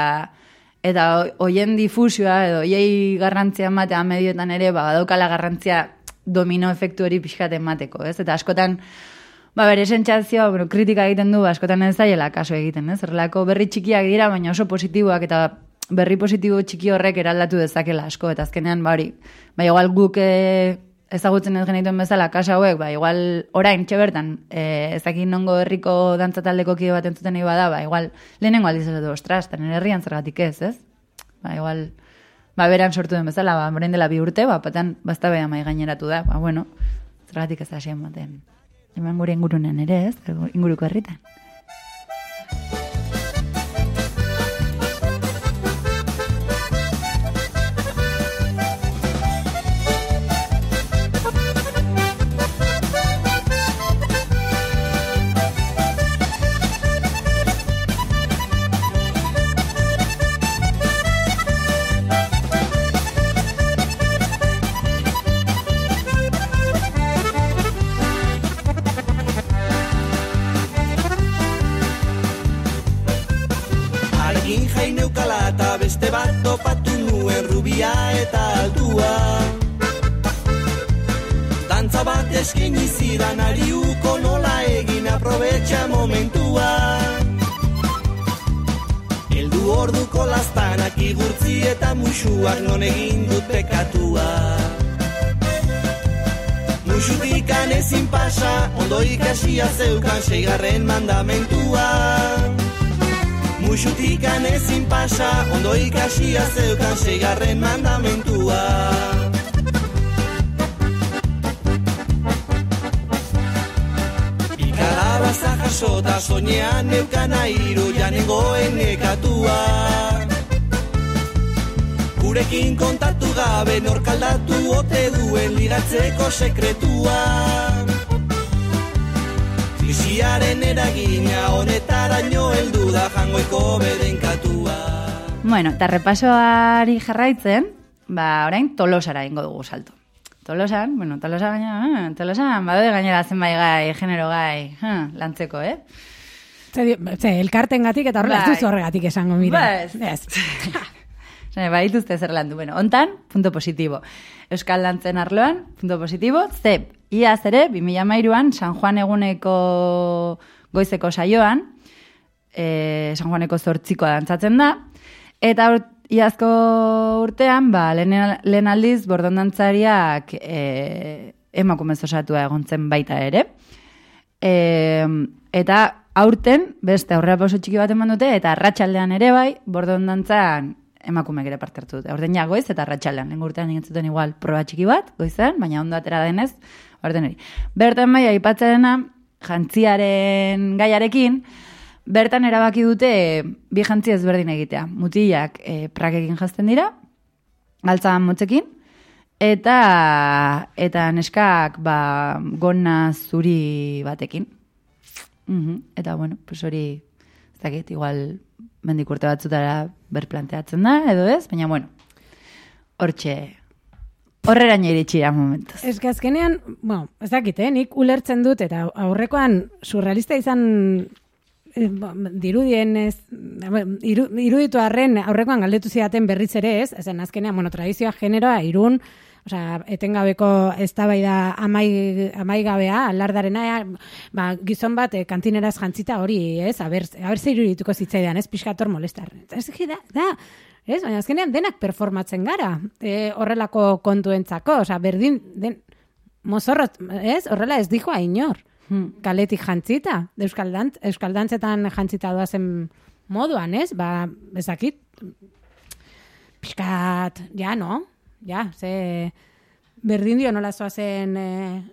eta hoien difusioa edo hoiei garrantzia ematea medioetan ere, ba, badaukala garrantzia domino efektu hori pixkat emateko, ez? Eta askotan, ba, bere sentsazioa, bueno, kritika egiten du, ba, askotan ez zaiela kaso egiten, ez? Horrelako berri txikiak dira, baina oso positiboak eta berri positibo txiki horrek eraldatu dezakela asko, eta azkenean, ba, hori, ba, igual guk e, ezagutzen ez genituen bezala, kasa hauek, ba, igual orain, txe bertan, e, ezakin nongo herriko dantzataldeko kide bat entzuten nahi bada, ba, igual lehenengo aldiz ez du, ostras, nire herrian zergatik ez, ez? Ba, igual, ba, beran sortu den bezala, ba, orain dela bi urte, ba, patan, bazta beha mai gaineratu da, ba, bueno, zergatik ez da baten. Hemen gure ingurunen ere, ez? Inguruko herritan. Eta musuak non egin dut pekatua Musutikan ezin pasa, ondo ikasia zeukan seigarren mandamentua Musutikan ezin pasa, ondo ikasia zeukan seigarren mandamentua. Ikarabaza jaso da soñean neukan airu janengoen nekatua. Gurekin kontatu gabe norkaldatu ote duen ligatzeko sekretua. Krisiaren eragina honetaraino jangoiko beren katua. Bueno, eta repasoari jarraitzen, ba, orain tolosara ingo dugu salto. Tolosan, bueno, tolosa gaina, eh, tolosan, badaude gainera zenbait gai, genero gai, eh, lantzeko, eh? Ze, ze elkarten gatik eta horrela ez Bai. duzu horregatik esango, mira. Ba, ez. (laughs) Zene, badituzte zer landu. Bueno, ontan, punto positibo. Euskal lantzen arloan, punto positibo, ze, iaz ere, 2008an, San Juan eguneko goizeko saioan, e, San Juaneko zortzikoa dantzatzen da, eta ur, iazko urtean, ba, lehen, lehen aldiz, bordondantzariak e, emakumez osatua egontzen baita ere. E, eta aurten, beste aurrera pauso txiki bat eman dute, eta arratsaldean ere bai, bordondantzan emakumeek ere parte hartu dute. Aurten ja goiz eta arratsaldean lehen urtean egin zuten igual proba txiki bat, goizean, baina ondo atera denez, aurten hori. Bertan bai, aipatzarena, jantziaren gaiarekin, bertan erabaki dute bi jantzi ezberdin egitea. Mutilak e, prakekin jazten dira, galtzagan motzekin, eta eta neskak ba, gona zuri batekin. Mhm, Eta bueno, pues hori, ez dakit, igual mendik urte batzutara berplanteatzen da, edo ez, baina bueno, hortxe, horreraino iritsira momentuz. Ez que azkenean, bueno, ez dakit, eh? nik ulertzen dut, eta aurrekoan surrealista izan eh, ba, dirudien ez, iru, iruditu arren aurrekoan galdetu zidaten berriz ere ez, ezen azkenean, bueno, tradizioa generoa irun, Osea, etengabeko eztabaida amai, amaigabea, alardarena, ba, gizon bat eh, kantineraz jantzita hori, ez? Aber, aber ze irudituko zitzaidan, ez? Piskator molestar. Ez da, da, ez? Baina azkenean denak performatzen gara, e, horrelako kontuentzako, osea, berdin, den, mozorrot, ez? Horrela ez dijoa inor. Hmm. Kaletik jantzita, euskaldantz, euskaldantzetan jantzita doazen moduan, ez? Ba, ezakit, pixkat, ja, no? Ja, ze berdin dio nola zoazen eh,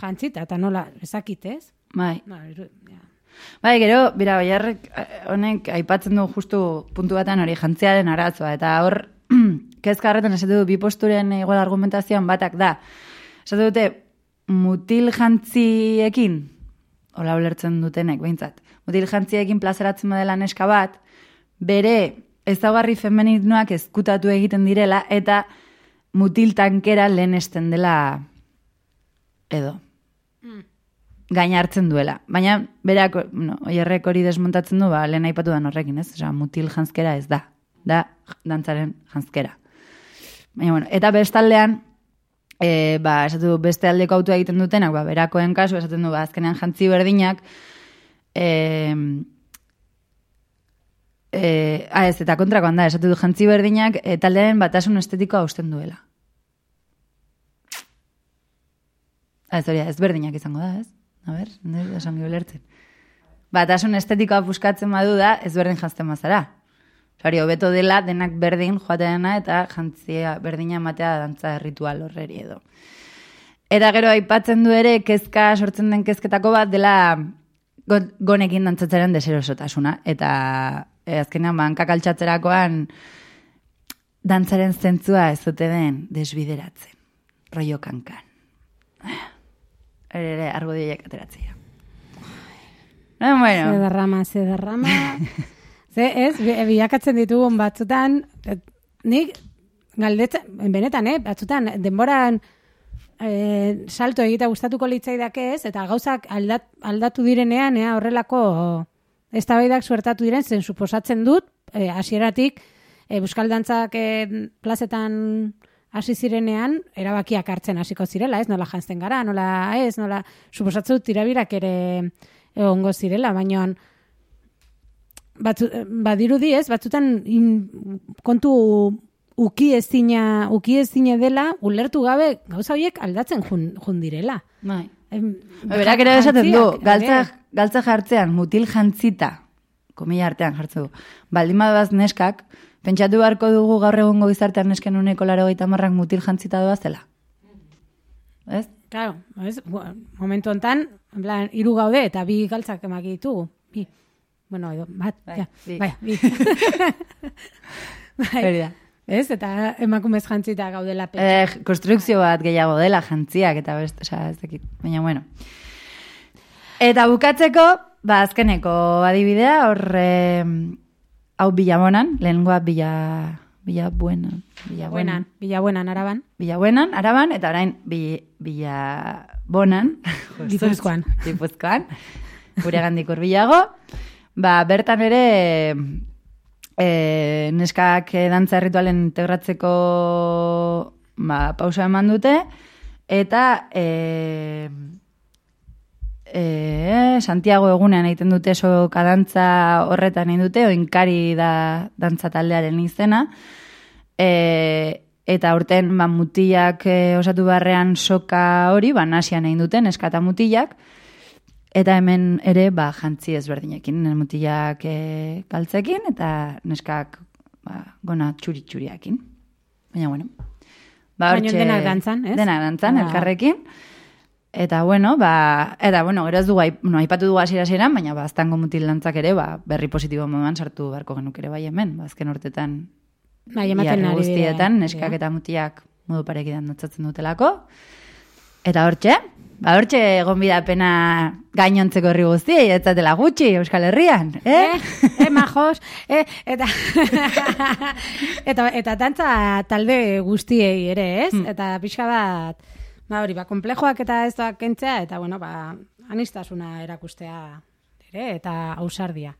jantzita, eta nola, ezakit, ez? Bai. No, ja. Bai, gero, bira, baiarrek eh, honek aipatzen du justu puntu batean hori jantziaren arazoa, eta hor, (clears throat) kezka esatu du bi posturen igual argumentazioan batak da. Esatu dute, mutil jantziekin, hola ulertzen dutenek, behintzat, mutil jantziekin plazaratzen badela neska bat, bere ezaugarri femeninoak ezkutatu egiten direla, eta mutil tankera lehenesten dela edo gaina hartzen duela. Baina, berak, no, oierrek hori desmontatzen du, ba, lehen aipatu da horrekin, ez? Osea, mutil janzkera ez da. Da, dantzaren janzkera. Baina, bueno, eta bestaldean, e, ba, esatu beste aldeko autua egiten dutenak, ba, berakoen kasu, esaten du, ba, azkenean jantzi berdinak, e, e, ah, ez, eta kontrakoan da, esatu du, jantzi berdinak, e, taldearen batasun estetikoa hausten duela. Ah, Ez hori, ez berdinak izango da, ez? A ber, ez esan ulertzen. Batasun estetikoa puskatzen badu da, ez berdin jantzten bazara. Hori, hobeto dela denak berdin joateana eta jantzia berdina ematea dantza ritual horreri edo. Eta gero aipatzen du ere kezka sortzen den kezketako bat dela go- gonekin dantzatzaren deserosotasuna. Eta e, azkenean bankak altxatzerakoan dantzaren zentzua ez dute den desbideratzen. Rollo kankan. Ere, ere, argudioiek ateratzea. No, Ze bueno, derrama, ze derrama. (laughs) ze ez, bi- bilakatzen ditugun batzutan, et, nik galdetzen, benetan, eh, batzutan, denboran eh, salto egita gustatuko litzaidake ez, eta gauzak aldat, aldatu direnean, ea, horrelako eztabaidak suertatu diren, zen suposatzen dut, eh, hasieratik eh, Euskal Dantzak eh, plazetan hasi zirenean, erabakiak hartzen hasiko zirela, ez, nola jantzen gara, nola ez, nola, suposatzen dut tirabirak ere egongo zirela, baina batzu, badirudi ez, batzutan in, kontu uki ezina, uki ezina dela, ulertu gabe gauza horiek aldatzen jun, jun direla. bai. Berak ere esaten du, jantziak, galtza, jartzean, mutil jantzita, komila artean jartzen du, baldin badoaz neskak, pentsatu beharko dugu gaur egungo gizartean nesken uneko laro marrak mutil jantzita doa zela. Ez? Claro, ez, momentu hontan, en plan, hiru gaude eta bi galtzak emaki ditugu. Bi. Bueno, edo, bat, Bai, ja, bi. bai, bi. (laughs) bai. Hori da. Ez, eta emakumez jantzita gaudela pe. Eh, konstrukzio bat gehiago dela jantziak eta best, osea, ez dakit. Baina bueno. Eta bukatzeko, ba, azkeneko adibidea, hor, eh, hau bilabonan, lehengoa bila, bila buenan, bila Buenan, Villabuenan, araban. Bilabuenan, araban, eta orain bi, bila bonan. (laughs) Gipuzkoan. Gipuzkoan. Gure gandik urbilago. Ba, bertan ere e, neskak eh, dantza ritualen integratzeko ba, pausa eman dute, eta e, e, Santiago egunean egiten dute soka dantza horretan egin dute, oinkari da dantza taldearen izena, e, eta urten ba, mutilak e, osatu barrean soka hori, ba, nasian egin duten, eskata mutilak, eta hemen ere ba, jantzi ezberdinekin, mutilak e, galtzekin, eta neskak ba, gona txuri-txuriakin. Baina, bueno. Ba, Baina denak dantzan, ez? Denak dantzan, Ah. elkarrekin. Eta bueno, ba, eta bueno, gero ez dugu, aip- no, aipatu dugu hasiera hasieran, baina ba, aztango mutil dantzak ere, ba, berri positibo moduan sartu beharko genuk ere bai hemen, ba, azken urtetan Bai, ematen ari guztietan, neskak eta mutiak modu parekidan dantzatzen dutelako. Eta hortxe, ba hortxe egon bidapena gainontzeko herri guztiei, ez zatela gutxi Euskal Herrian, eh? Eh, eh, majos, eh, eta, (laughs) eta, eta dantza talde guztiei ere, ez? Hmm. Eta pixka bat, ba hori, ba, komplejoak eta ez doak kentzea, eta bueno, ba, anistasuna erakustea ere, eta ausardia.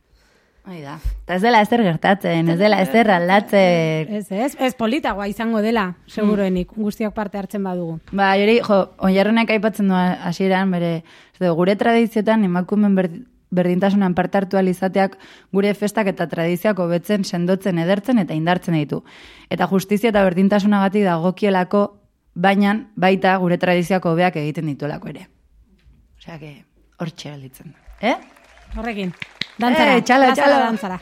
Hoi da. Eta ez dela ezer gertatzen, ez dela ezer aldatzen. Ez, ez, ez politagoa izango dela, seguruenik, guztiak parte hartzen badugu. Ba, jori, jo, oinarrenek aipatzen du hasieran bere, du, gure tradizioetan emakumen ber, berdintasunan parte hartu ahal izateak gure festak eta tradizioak hobetzen, sendotzen, edertzen eta indartzen ditu. Eta justizia eta berdintasunagatik dagokielako, baina baita gure tradizioak hobeak egiten dituelako ere. Osea, que hortxe gelditzen da. Eh? Horrekin, dantzara, Eh, txalo, plazara txalo. dantzara.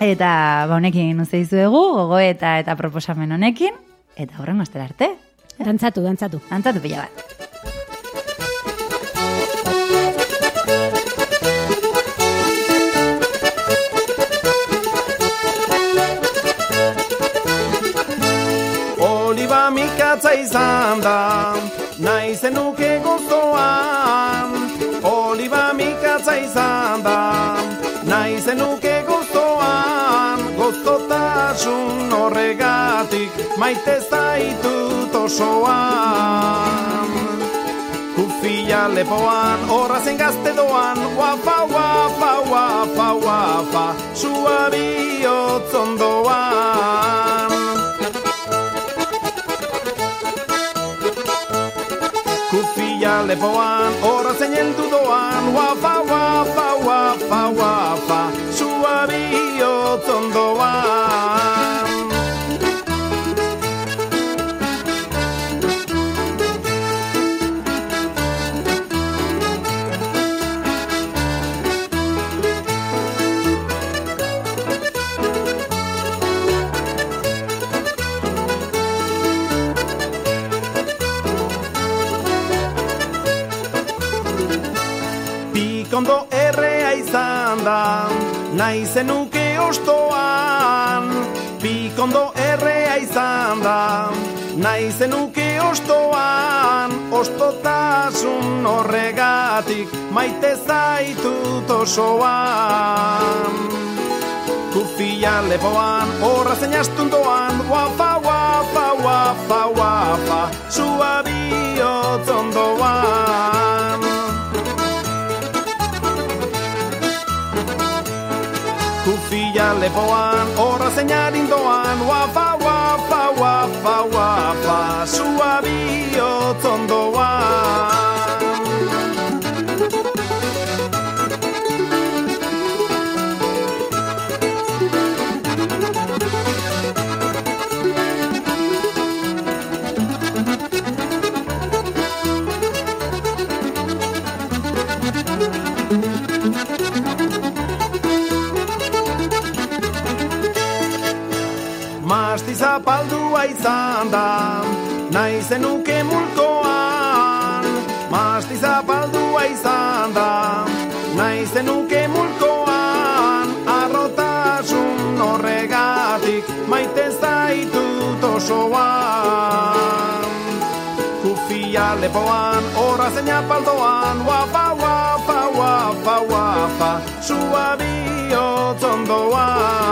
Eta ba honekin uste dizuegu, gogoeta eta proposamen honekin, eta horren astera arte. Dantzatu, dantzatu. Antzatu pila bat. Izan da, nahi zenuke gozoan. Oliba mikatza izan da, nahi zenuke gozoan. Gozotasun horregatik, maite zaitut osoan. Kufia lepoan, horra zen gazte doan, guapa, guapa, guapa, guapa, sua bihotzondoan. Kufia lepoan, horra zeinen dudoan, zenuke ostoan. Pikondo errea izan da, nahi zenuke ostoan. Ostotasun horregatik, maite zaitut osoan. Kufia lepoan, horra zein astundoan, guapa, guapa, guapa, guapa, sua bihotzondoan. Kufia lepoan, horra zein arindoan, guapa, guapa, guapa, guapa, sua bihotzondoan. Da, nahi zenuke mulkoan. Masti zapaldua izan da, nahi zenuke mulkoan. Arrotasun horregatik, maite zaitut osoan. Kufia lepoan, horra zeina paldoan, guapa, guapa, guapa, guapa, sua bihotz ondoan.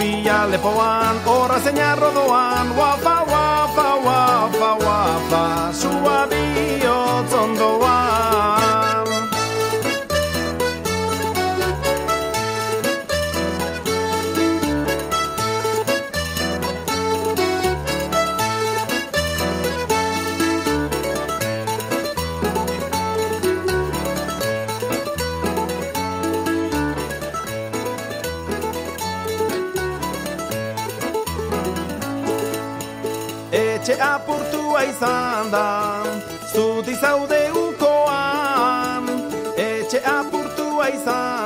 Kufia lepoan, horra zeina rodoan, guapa, guapa, guapa, apurtua izan da, zuti zaude ukoan. Etxe apurtua izan